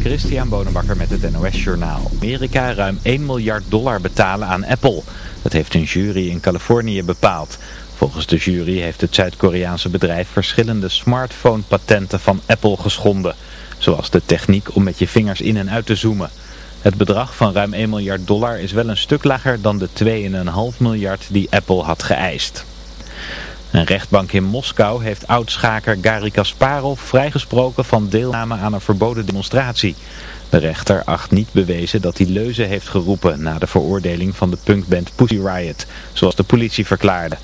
Christian Bonenbakker met het NOS Journaal. Amerika ruim 1 miljard dollar betalen aan Apple. Dat heeft een jury in Californië bepaald. Volgens de jury heeft het Zuid-Koreaanse bedrijf verschillende smartphone-patenten van Apple geschonden. Zoals de techniek om met je vingers in en uit te zoomen. Het bedrag van ruim 1 miljard dollar is wel een stuk lager dan de 2,5 miljard die Apple had geëist. Een rechtbank in Moskou heeft oudschaker Gary Kasparov vrijgesproken van deelname aan een verboden demonstratie. De rechter acht niet bewezen dat hij leuzen heeft geroepen na de veroordeling van de punkband Pussy Riot, zoals de politie verklaarde.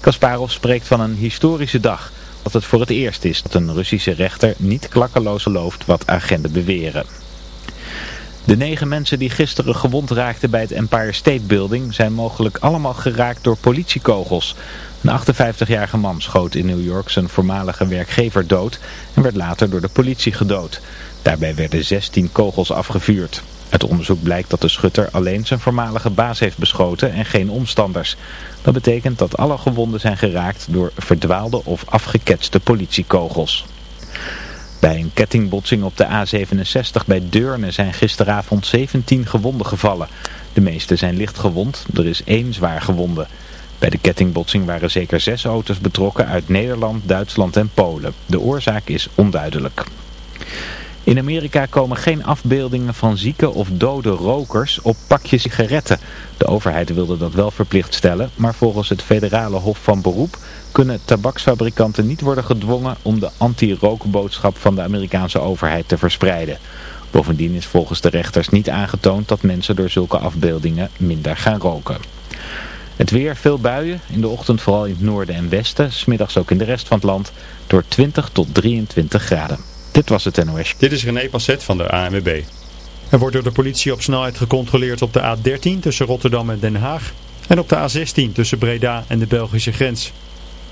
Kasparov spreekt van een historische dag, dat het voor het eerst is dat een Russische rechter niet klakkeloos gelooft wat agenten beweren. De negen mensen die gisteren gewond raakten bij het Empire State Building zijn mogelijk allemaal geraakt door politiekogels. Een 58-jarige man schoot in New York zijn voormalige werkgever dood en werd later door de politie gedood. Daarbij werden 16 kogels afgevuurd. Het onderzoek blijkt dat de schutter alleen zijn voormalige baas heeft beschoten en geen omstanders. Dat betekent dat alle gewonden zijn geraakt door verdwaalde of afgeketste politiekogels. Bij een kettingbotsing op de A67 bij Deurne zijn gisteravond 17 gewonden gevallen. De meeste zijn licht gewond, er is één zwaar gewonde. Bij de kettingbotsing waren zeker zes auto's betrokken uit Nederland, Duitsland en Polen. De oorzaak is onduidelijk. In Amerika komen geen afbeeldingen van zieke of dode rokers op pakjes sigaretten. De overheid wilde dat wel verplicht stellen, maar volgens het federale hof van beroep kunnen tabaksfabrikanten niet worden gedwongen om de anti-rookboodschap van de Amerikaanse overheid te verspreiden. Bovendien is volgens de rechters niet aangetoond dat mensen door zulke afbeeldingen minder gaan roken. Het weer, veel buien, in de ochtend vooral in het noorden en westen, smiddags ook in de rest van het land, door 20 tot 23 graden. Dit was het NOS. Dit is René Passet van de ANWB. Er wordt door de politie op snelheid gecontroleerd op de A13 tussen Rotterdam en Den Haag en op de A16 tussen Breda en de Belgische grens.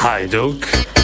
Hajduk.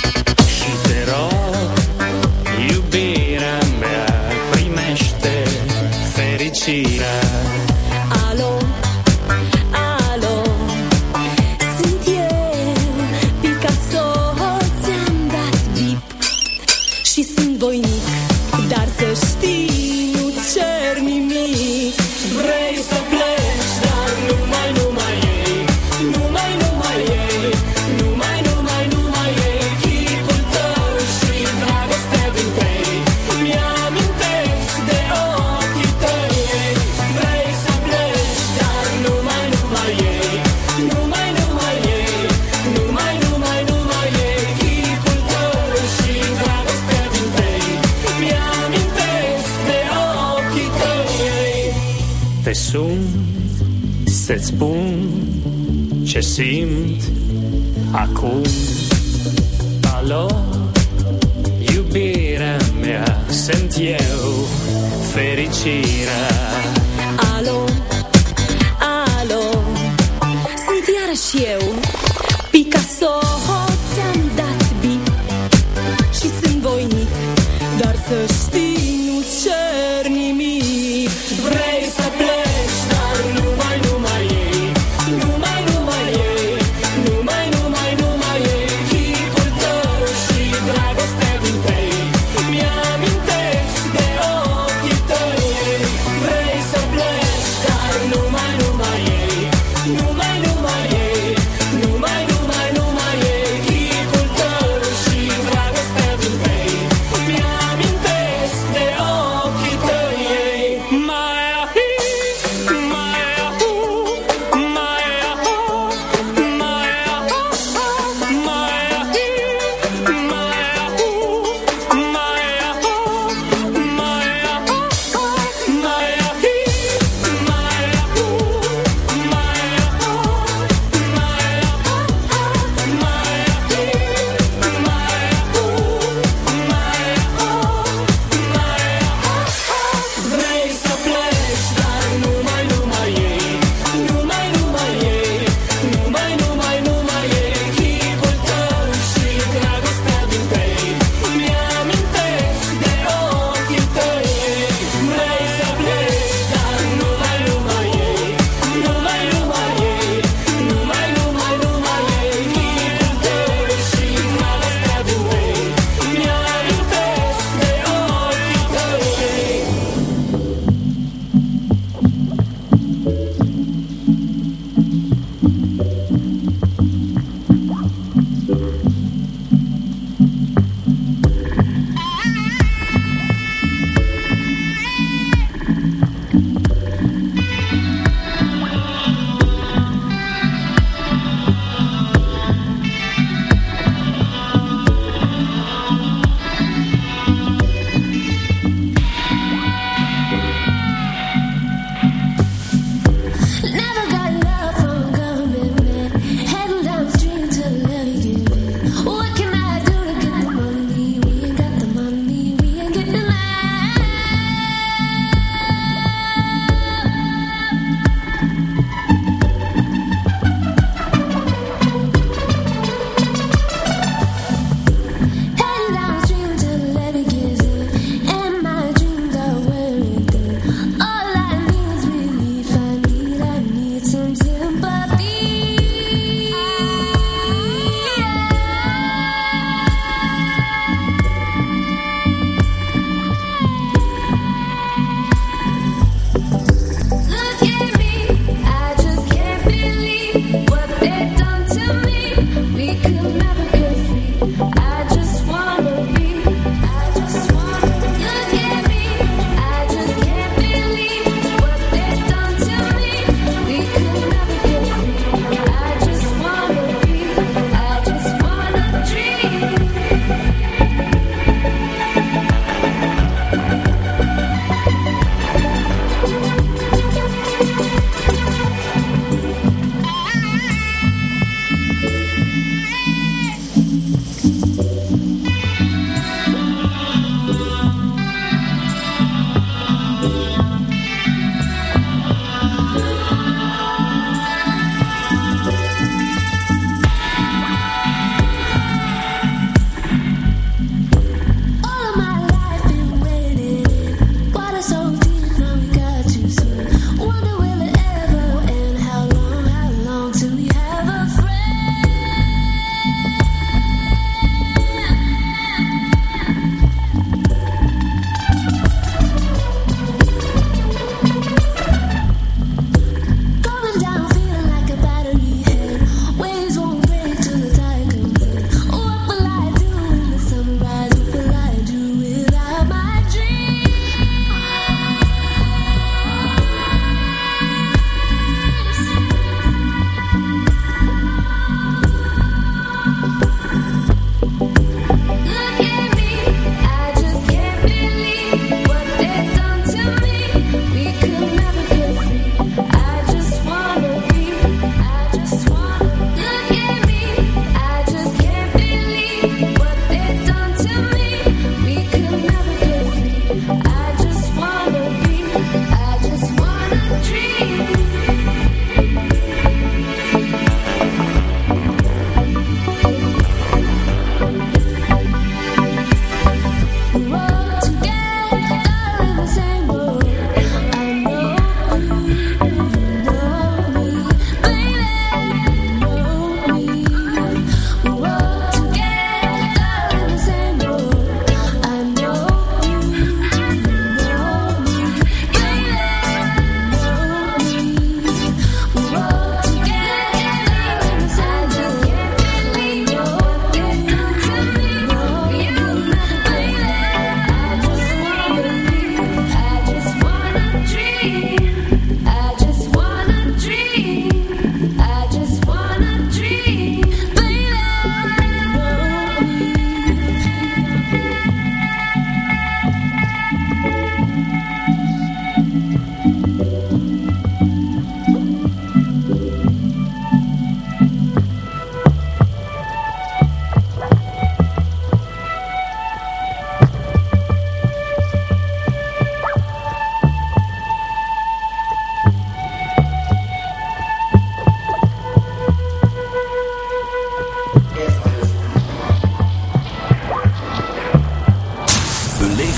Acum Alo, iubirea mea Sunt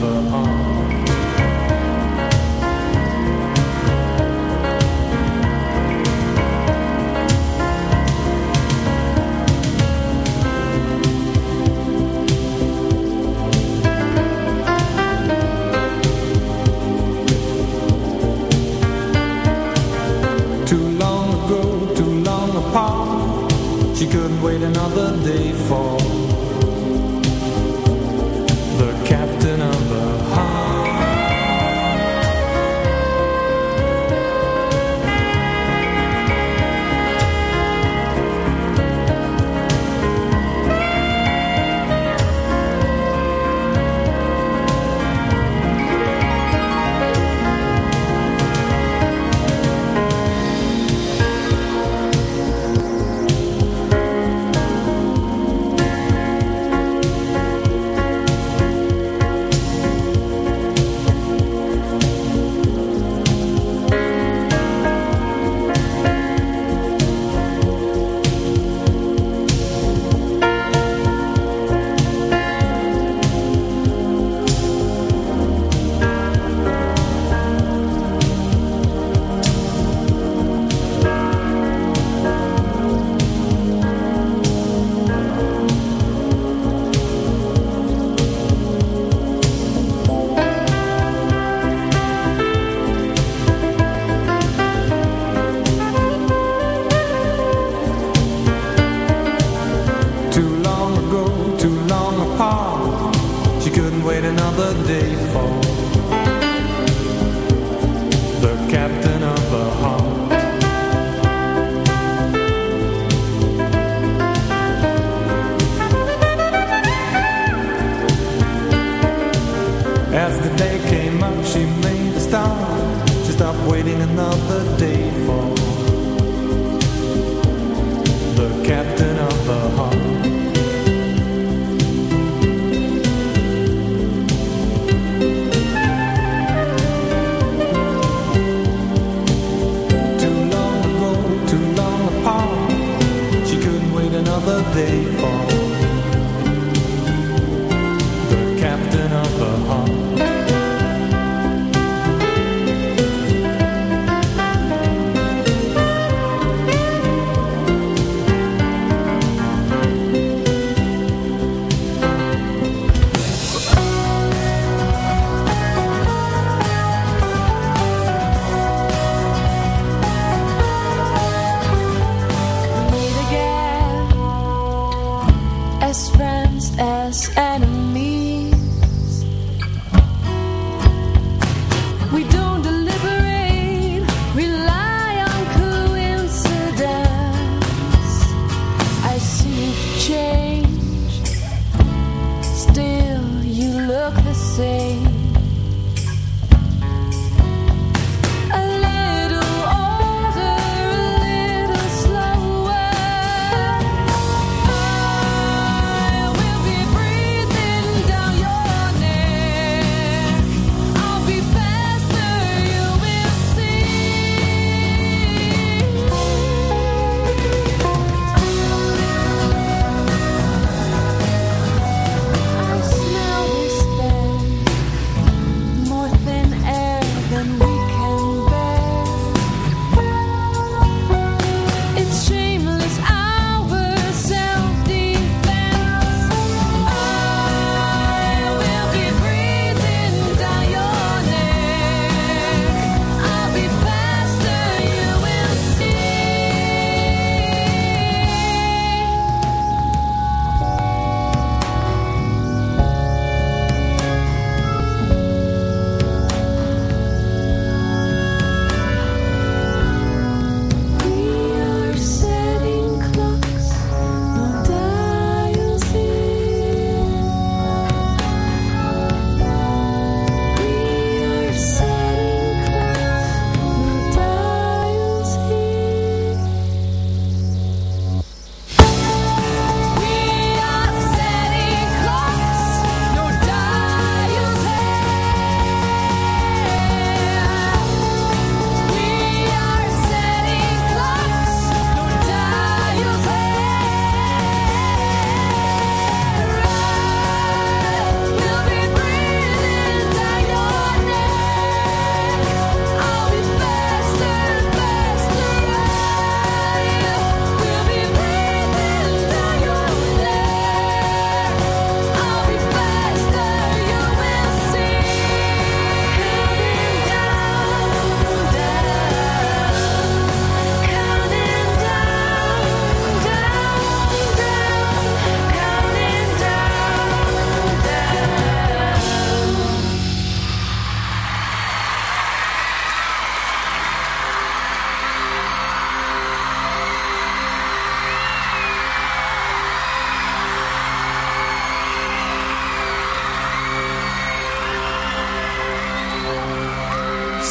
never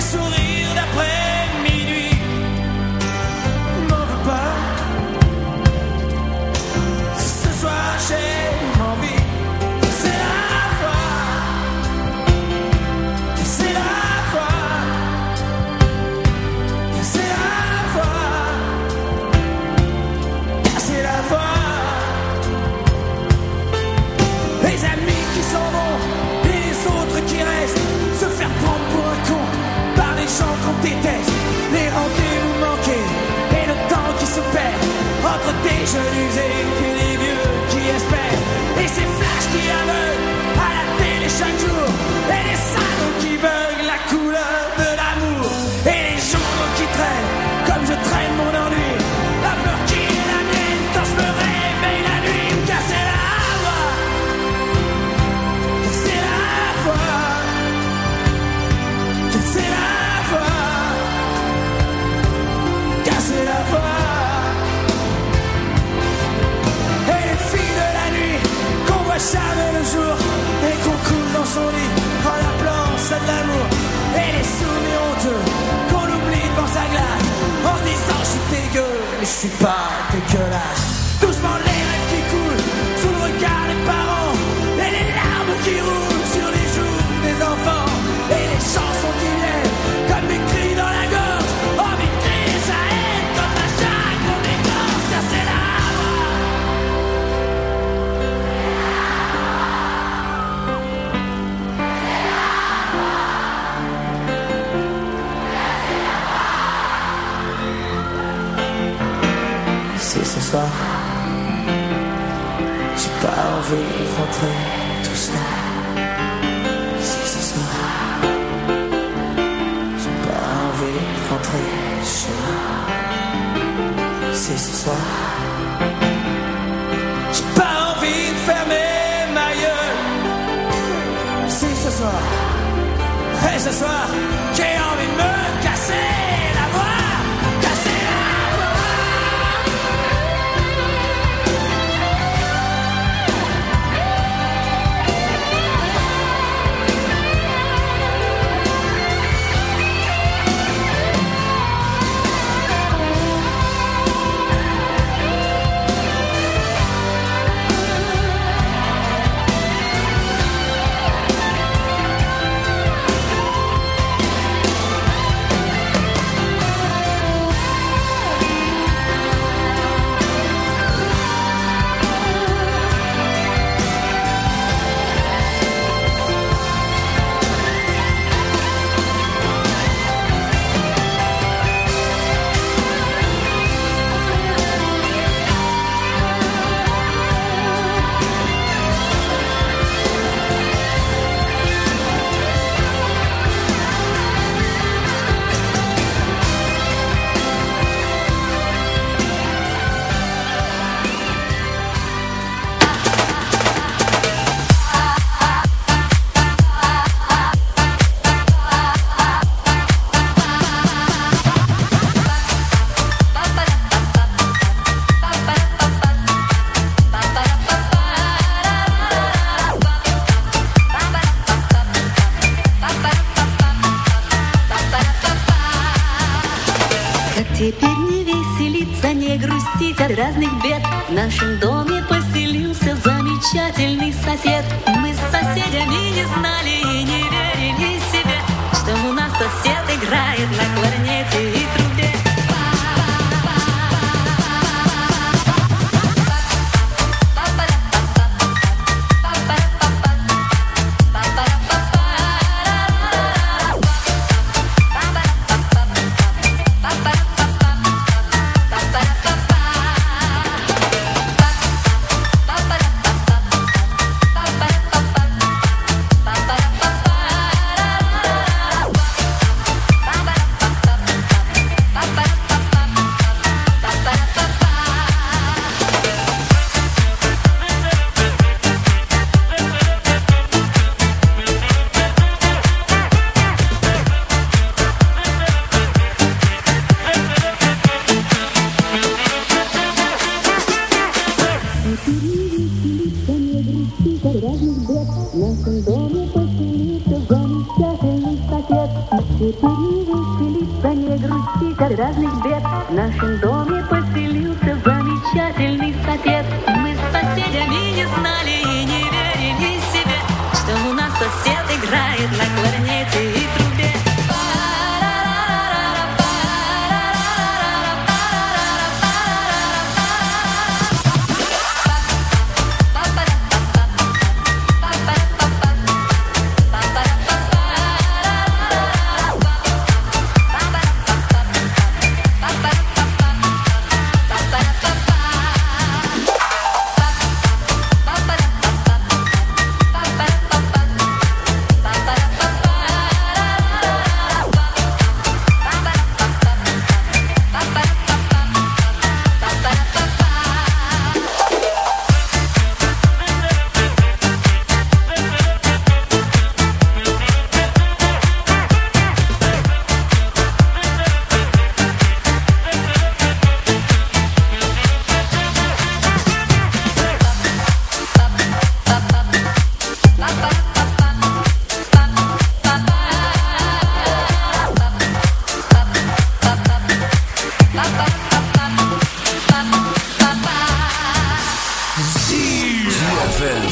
sourires pues. d'après Pressure leaves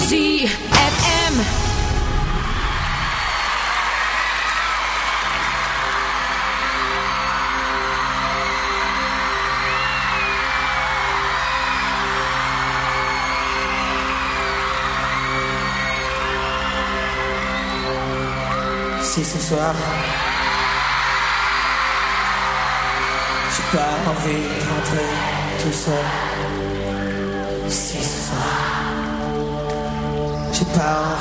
Si ce soir J'ai pas envie de rentrer tout seul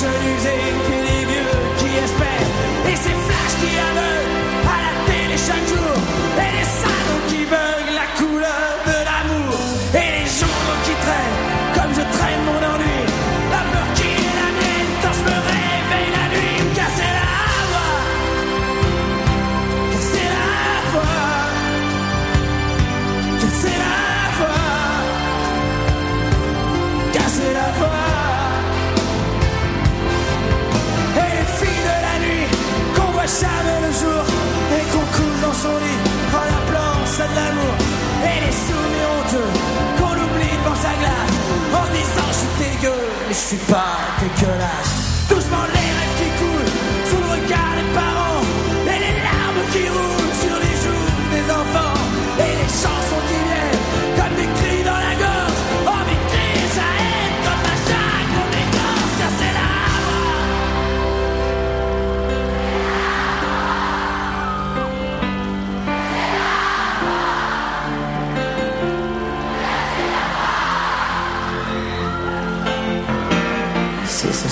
je l'usine son lit en appelant ça de l'amour. Et les souvenirs honteux qu'on oublie devant sa glace. En se disant je suis dégueu mais je suis pas dégueulasse